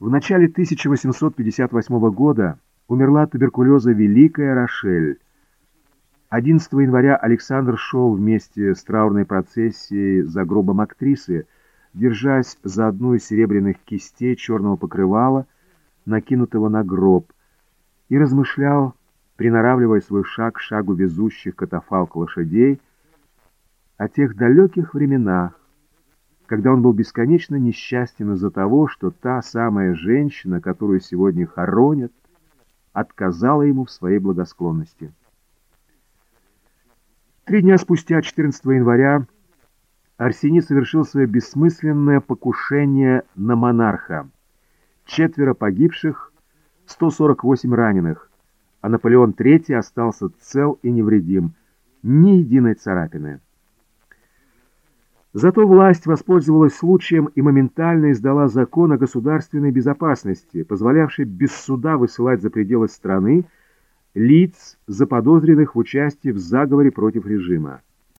В начале 1858 года умерла от туберкулеза Великая Рошель. 11 января Александр шел вместе с траурной процессией за гробом актрисы, держась за одну из серебряных кистей черного покрывала, накинутого на гроб, и размышлял, приноравливая свой шаг к шагу везущих катафалк лошадей, о тех далеких временах, когда он был бесконечно несчастен из-за того, что та самая женщина, которую сегодня хоронят, отказала ему в своей благосклонности. Три дня спустя, 14 января, Арсений совершил свое бессмысленное покушение на монарха. Четверо погибших, 148 раненых, а Наполеон III остался цел и невредим, ни единой царапины. Зато власть воспользовалась случаем и моментально издала закон о государственной безопасности, позволявший без суда высылать за пределы страны лиц, заподозренных в участии в заговоре против режима.